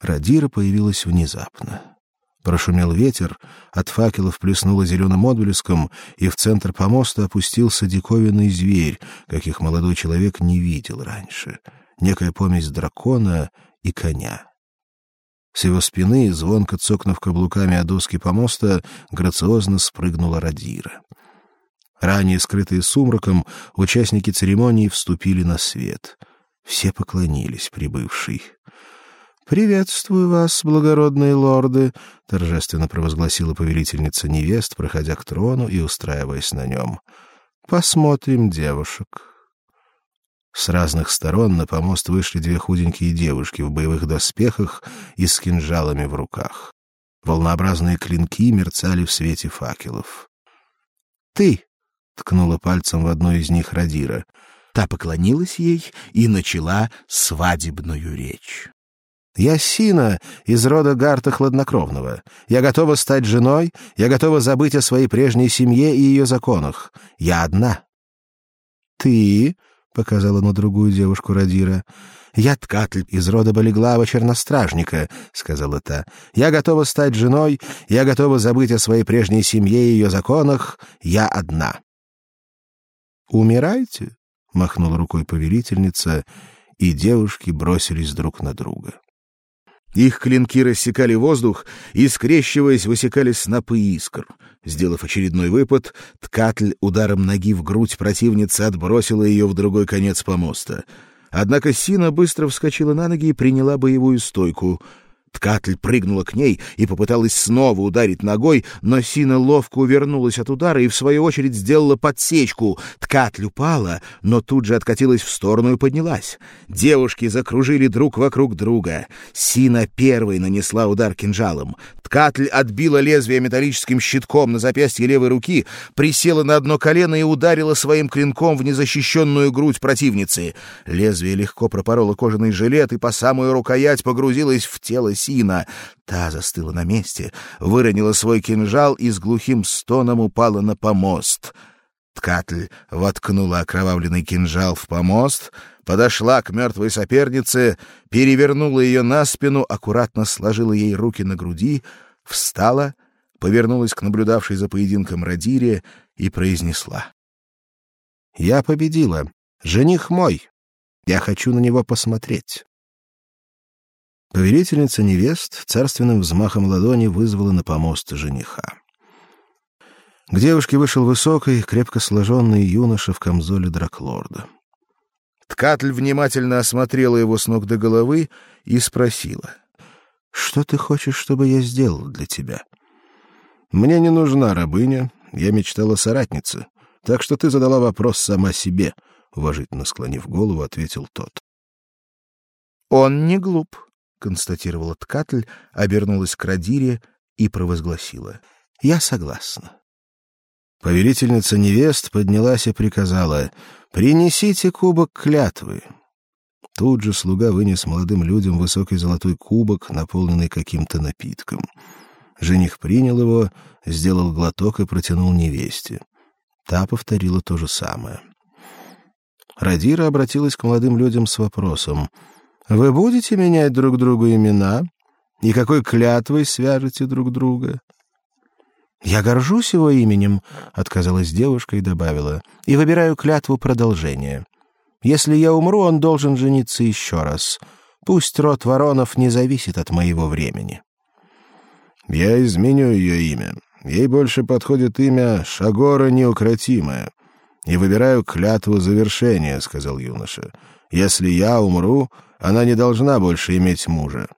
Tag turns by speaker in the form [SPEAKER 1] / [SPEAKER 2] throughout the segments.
[SPEAKER 1] Радира появилась внезапно. Прошумел ветер, от факелов плеснуло зеленым отблеском, и в центр помоста опустился диковинный зверь, каких молодой человек не видел раньше. Некая помесь дракона и коня. С его спины, звонко цокнув каблуками о доски помоста, грациозно спрыгнула Радира. Ранее скрытые сумраком, участники церемонии вступили на свет. Все поклонились прибывшей. «Приветствую вас, благородные лорды», — торжественно провозгласила повелительница невест, проходя к трону и устраиваясь на нем. «Посмотрим девушек». С разных сторон на помост вышли две худенькие девушки в боевых доспехах и с кинжалами в руках. Волнообразные клинки мерцали в свете факелов. «Ты!» — ткнула пальцем в одну из них Радира. Та поклонилась ей и начала свадебную речь. «Я Сина из рода Гарта Хладнокровного. Я готова стать женой, я готова забыть о своей прежней семье и ее законах. Я одна». «Ты?» — показала на другую девушку Радира. «Я ткатль из рода Болеглава Черностражника», — сказала та. «Я готова стать женой, я готова забыть о своей прежней семье и ее законах. Я одна». «Умирайте?» — махнула рукой повелительница, и девушки бросились друг на друга. Их клинки рассекали воздух и, скрещиваясь, высекали снопы искр. Сделав очередной выпад, ткатль ударом ноги в грудь противницы отбросила ее в другой конец помоста. Однако Сина быстро вскочила на ноги и приняла боевую стойку — Ткатль прыгнула к ней и попыталась снова ударить ногой, но Сина ловко увернулась от удара и, в свою очередь, сделала подсечку. Ткатль упала, но тут же откатилась в сторону и поднялась. Девушки закружили друг вокруг друга. Сина первой нанесла удар кинжалом. Ткатль отбила лезвие металлическим щитком на запястье левой руки, присела на одно колено и ударила своим клинком в незащищенную грудь противницы. Лезвие легко пропороло кожаный жилет и по самую рукоять погрузилось в тело Сина. Та застыла на месте, выронила свой кинжал и с глухим стоном упала на помост. Ткатль воткнула окровавленный кинжал в помост, подошла к мертвой сопернице, перевернула ее на спину, аккуратно сложила ей руки на груди, встала, повернулась к наблюдавшей за поединком Радире и произнесла. «Я победила. Жених мой. Я хочу на него посмотреть». Повелительница невест царственным взмахом ладони вызвала на помост жениха. К девушке вышел высокий, крепко сложенный юноша в камзоле драклорда. Ткатль внимательно осмотрела его с ног до головы и спросила. — Что ты хочешь, чтобы я сделал для тебя? — Мне не нужна рабыня, я мечтала соратнице, так что ты задала вопрос сама себе, — уважительно склонив голову, ответил тот. — Он не глуп, констатировала Ткатль, обернулась к Радире и провозгласила: "Я согласна". Повелительница невест поднялась и приказала: "Принесите кубок клятвы". Тут же слуга вынес молодым людям высокий золотой кубок, наполненный каким-то напитком. Жених принял его, сделал глоток и протянул невесте. Та повторила то же самое. Радира обратилась к молодым людям с вопросом: вы будете менять друг другу имена? И какой клятвой свяжете друг друга? Я горжусь его именем, отказалась девушка и добавила: и выбираю клятву продолжения. Если я умру, он должен жениться еще раз. Пусть род Воронов не зависит от моего времени. Я изменю ее имя. Ей больше подходит имя Шагора неукротимая. И выбираю клятву завершения, сказал юноша. Если я умру, она не должна больше иметь мужа.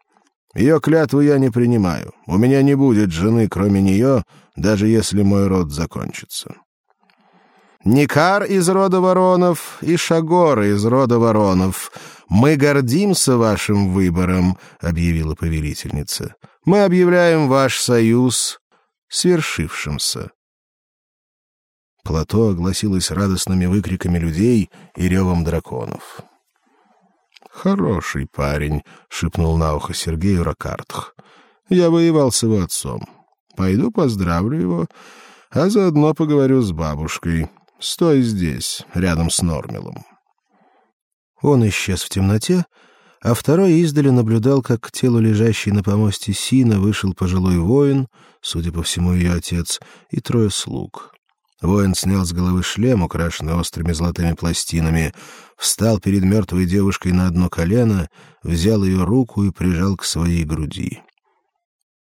[SPEAKER 1] Ее клятву я не принимаю. У меня не будет жены, кроме нее, даже если мой род закончится. Никар из рода Воронов и Шагор из рода Воронов. Мы гордимся вашим выбором, объявила повелительница. Мы объявляем ваш союз свершившимся. Плато огласилось радостными выкриками людей и ревом драконов. Хороший парень, шепнул на ухо Сергею Ракартх. Я воевал с его отцом. Пойду поздравлю его, а заодно поговорю с бабушкой. Стой здесь, рядом с Нормилом. Он исчез в темноте, а второй издали наблюдал, как к телу лежащей на помосте Сина вышел пожилой воин, судя по всему, ее отец, и трое слуг. Воин снял с головы шлем, украшенный острыми золотыми пластинами, встал перед мертвой девушкой на одно колено, взял ее руку и прижал к своей груди.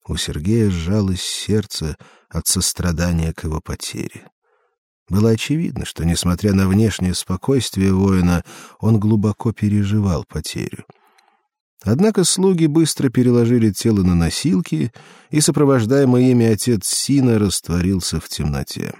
[SPEAKER 1] У Сергея сжалось сердце от сострадания к его потере. Было очевидно, что, несмотря на внешнее спокойствие воина, он глубоко переживал потерю. Однако слуги быстро переложили тело на носилки, и сопровождаемый ими отец Сина растворился в темноте.